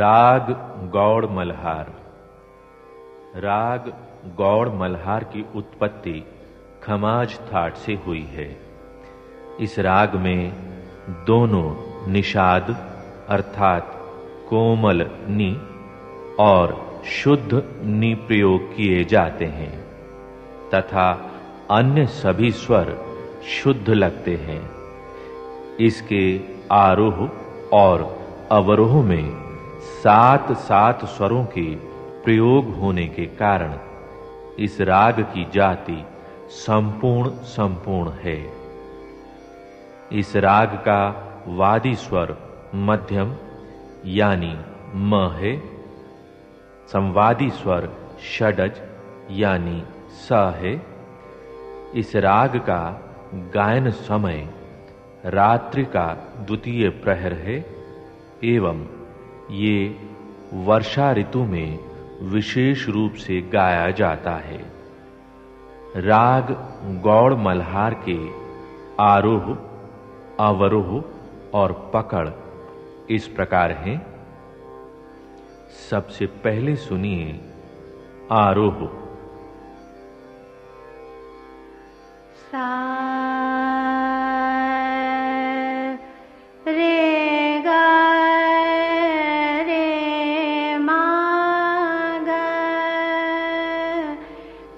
राग गौड़ मल्हार। राग गौड़ मल्हार की उत्पत्ति खमाज थाट से हुई है। इस राग में दोनों निषाद अर्थात कोमल नि और शुद्ध नि प्रयोग किए जाते हैं तथा अन्य सभी स्वर शुद्ध लगते हैं। इसके आरोह और अवरोह में सात सात स्वरों के प्रयोग होने के कारण इस राग की जाति संपूर्ण संपूर्ण है। इस राग का वादी स्वर मध्यम यानी म है। संवादी स्वर षडज यानी स है। इस राग का गायन समय रात्रि का द्वितीय प्रहर है एवं ये वर्षा ऋतु में विशेष रूप से गाया जाता है। राग गौड़ मल्हार के आरोह, अवरोह और पकड़ इस प्रकार हैं। सबसे पहले सुनिए आरोह।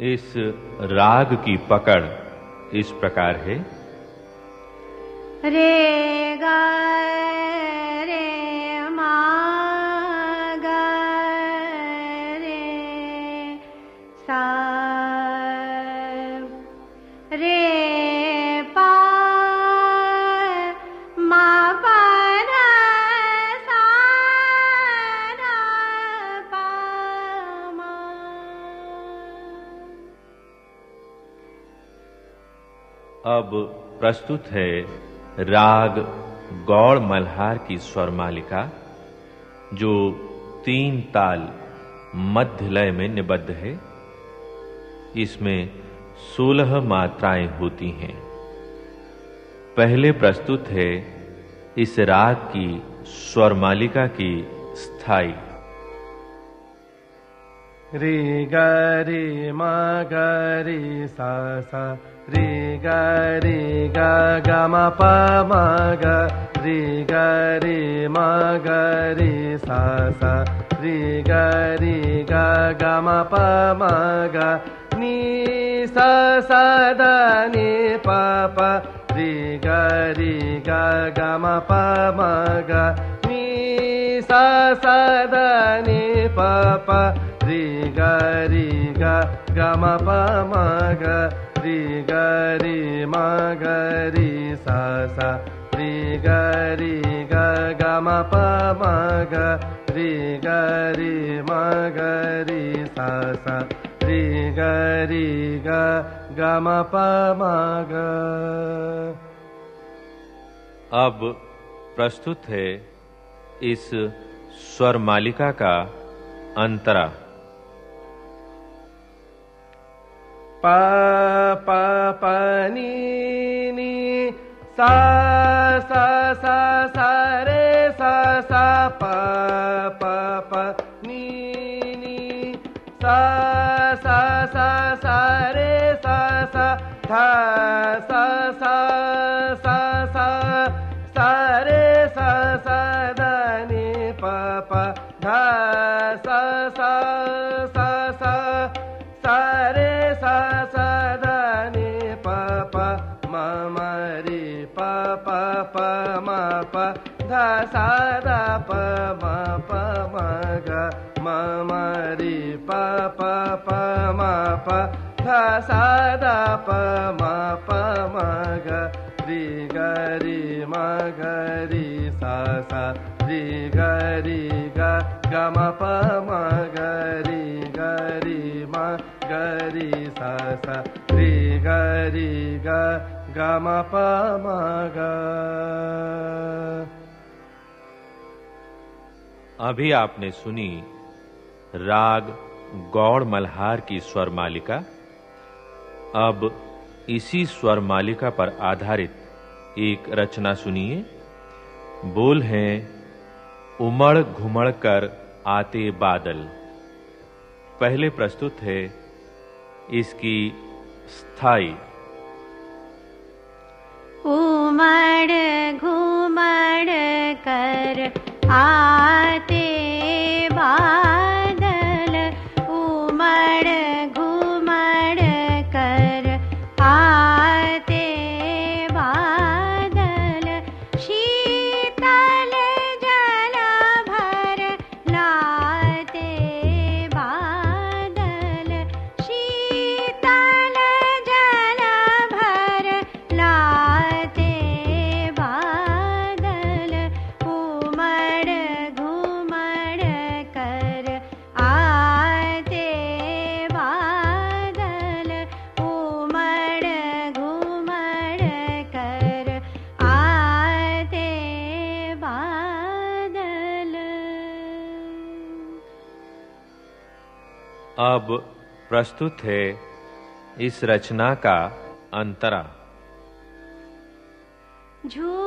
इस राग की पकड़ इस प्रकार है। रे अब प्रस्तुत है राग गौड़ मल्हार की स्वर मालिका, जो तीन ताल मध्य लय में निबद्ध है। इसमें सोलह मात्राएँ होती हैं। पहले प्रस्तुत है इस राग की स्वर मालिका की स्थायी। रे ग रे मा ग रे सा सा। रे ग रे ग ग म प म ग। रे ग रे म ग रे सा सा। रे ग रे ग ग म प म ग। नि सा सा द नि प प। रे ग रे ग ग म प म ग। नि सा सा द नि प प रे ग रे ग ग, म, प, म, ग. रे ग, रे म, ग, रे सा सा. रे ग रे ग ग, म, प, म, ग. रे ग, रे म, ग, रे सा सा. रे ग रे ग ग, म, प, म, ग. अब प्रस्तुत है इस स्वर मालिका का अंतरा। प नि नि सा प नि नि सा सा सा सा रे सा सा धा प ध सा द प म प म ग म म ध सा प म ग म ग रि सा सा रि ग रि ग ग म प म ग रि ग रि म ग रि सा सा रि ग रि ग ग म प म ग अभी आपने सुनी राग गौड़ मल्हार की स्वर मालिका। अब इसी स्वर मालिका पर आधारित एक रचना सुनिए। बोल हैं, उमड़ घुमड़ कर आते बादल। पहले प्रस्तुत है इसकी स्थायी। उमड़ घुमड़ कर आते अब प्रस्तुत है इस रचना का अंतरा। झूम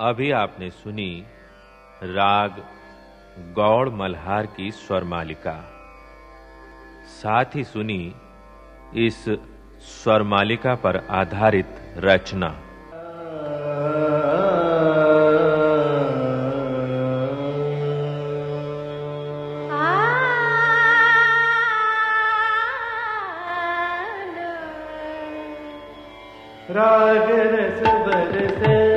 अभी आपने सुनी राग गौड़ मल्हार की स्वर मालिका साथ ही सुनी इस स्वर मालिका पर आधारित रचना। राग रस बरसे